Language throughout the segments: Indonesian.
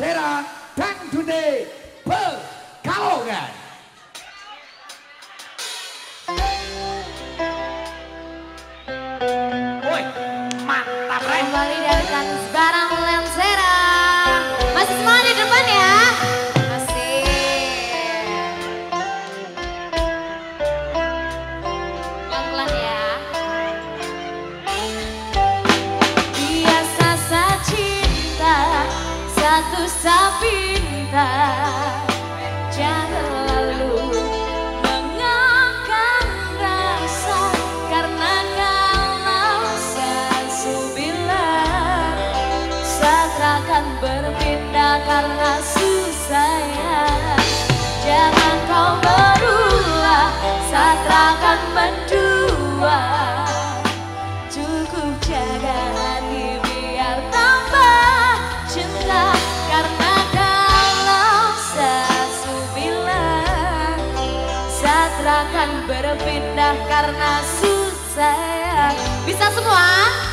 Lansera Dangdute Pekalongan. Woi, mantap Ren. Kembali dari Kanis Barang sapinta. Jangan lalu mengangkat rasa karena kalau saya bilang saya akan berpindah karena susah ya. Jangan kau berulah, saya akan mendua. Akan berpindah karena susah Bisa semua?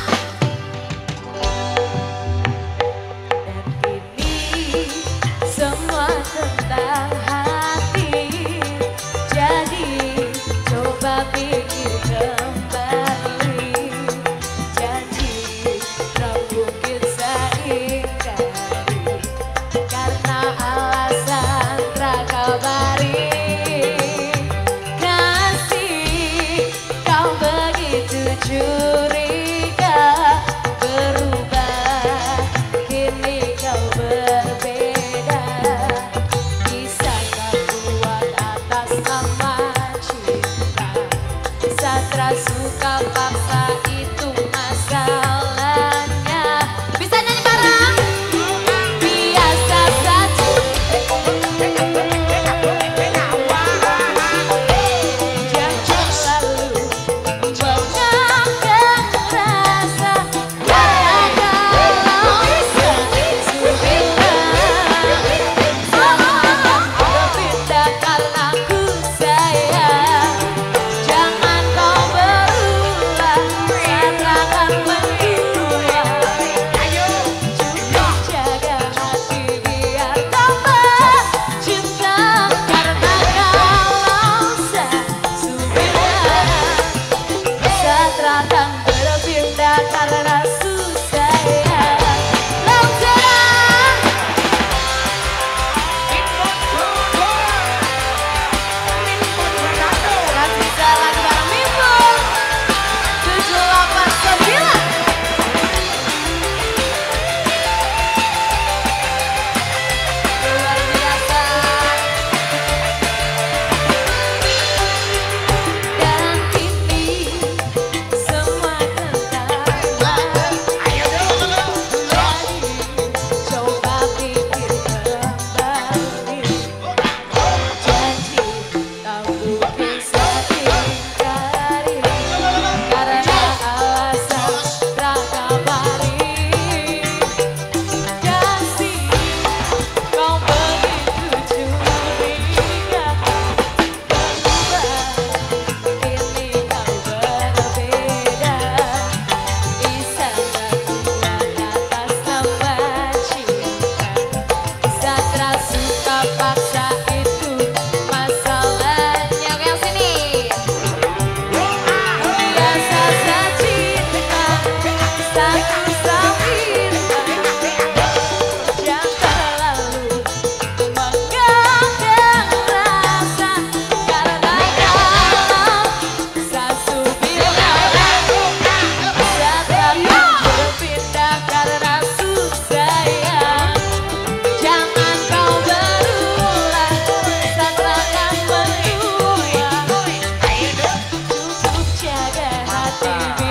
Ah.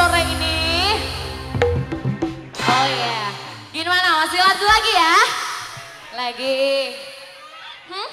sore ini? Oh iya. Yeah. Gimana? Masih lagu lagi ya? Lagi. Hmm?